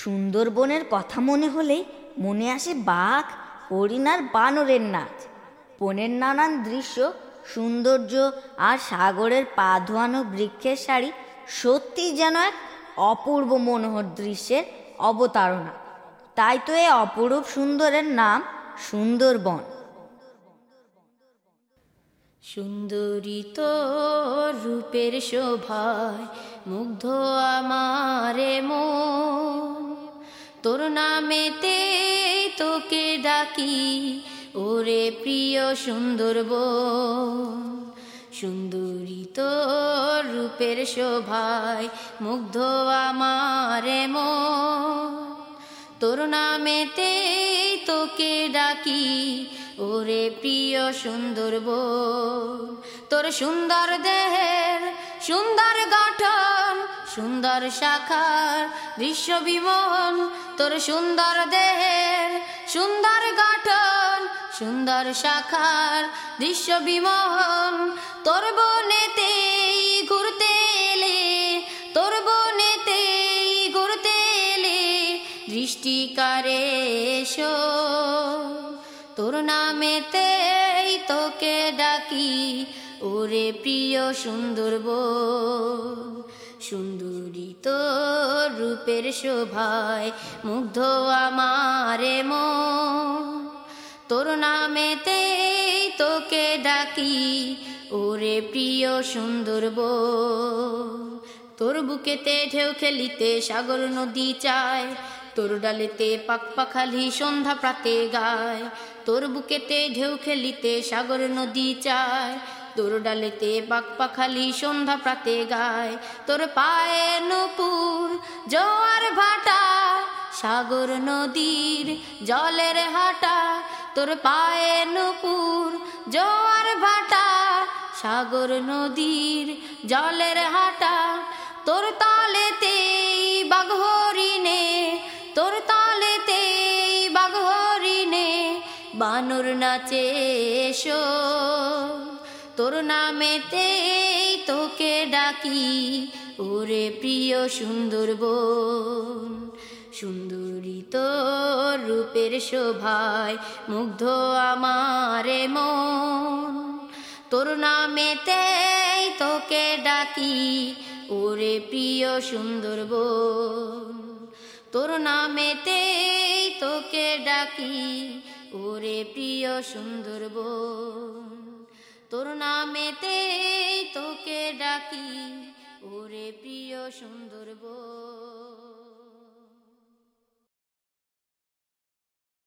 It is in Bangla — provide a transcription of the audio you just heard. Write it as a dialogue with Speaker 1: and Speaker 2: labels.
Speaker 1: সুন্দরবনের কথা মনে হলেই মনে আসে বাঘ, হরিণ আর বানরের নাচ। বনের নানান দৃশ্য, সৌন্দর্য আর সাগরের পা ধোয়ানো বৃক্ষের শাড়ি সত্যিই যেন এক অপূর্ব মনোহর দৃশ্যের অবতারণা। তাই তো এ অপরূপ সুন্দরের নাম সুন্দরবন।
Speaker 2: সুন্দরী তো রূপের শোভায়, মুগ্ধ আমারে তোর নামেতে তোকে ডাকি। ওরে প্রিয় সুন্দরবন, সুন্দরী তো রূপের শোভায় মুগ্ধ আমারে মন। তোর নামেতে তোকে ডাকি, ওরে প্রিয় সুন্দর তোর সুন্দর দেহের সুন্দর গঠন সুন্দর শাখার দৃশ্য বিমন তোর সুন্দর দেহের সুন্দর গঠন, সুন্দর শাখার দৃশ্য বিমন তোর বনেতে ঘুরতে এলে, তোর বনেতে ঘুরতে এলে দৃষ্টিকারে এসো। তোর নামেতে তোকে ডাকি, ওরে প্রিয় সুন্দর সুন্দরী রূপের শোভায় মুগ্ধ আমারে মন। তোর নামেতে তোকে ডাকি, ওরে প্রিয় সুন্দর বো তোর বুকেতে ঢেউ খেলিতে সাগর নদী চায়, তোর ডালেতে পাক পাখালি সন্ধ্যা প্রাতে গায়। তোর বুকেতে ঢেউ খেলিতে সাগর নদী চায় তোর ডালেতে পাক পাখালি সন্ধ্যা প্রাতে গায়। তোর পায়ে নুপুর, জোয়ার ভাটা, সাগর নদীর জলের হাটা। তোর পায়ে নুপুর, জোয়ার ভাটা, সাগর নদীর জলের হাটা। তোর তালেতে বাঘহরিণে তোর তালেতে বাঘহরিণে বানর নাচে এসো। তোর নামেতে তোকে ডাকি। ওরে প্রিয় সুন্দর বোন, সুন্দরী তোর রূপের শোভায় মুগ্ধ আমারে মন। তোর নামেতে তোকে ডাকি, ওরে প্রিয় সুন্দর বোন। তোর নামেতে তোকে ডাকি, ওরে প্রিয় সুন্দর বোন। সুন্দর বোন